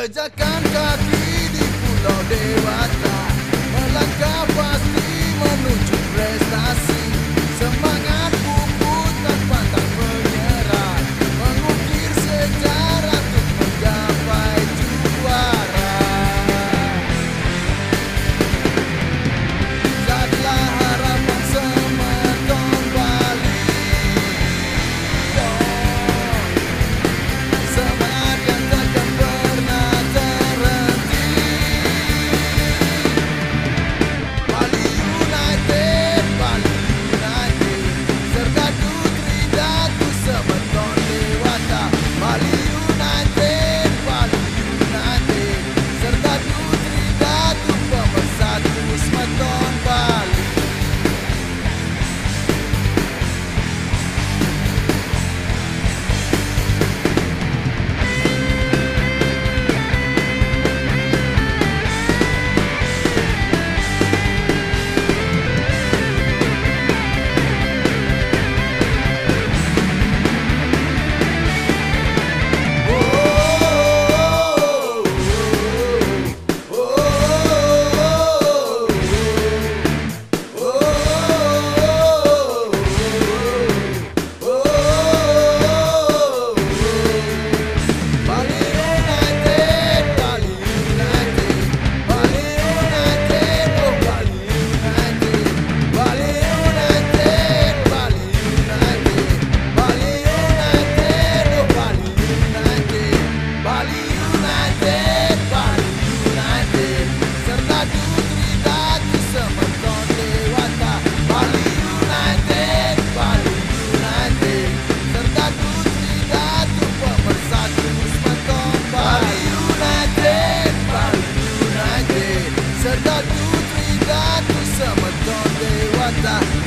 Jejakan kaki di Pulau Dewata. Melangkah pasti menuju prestasi.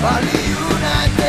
Vale united.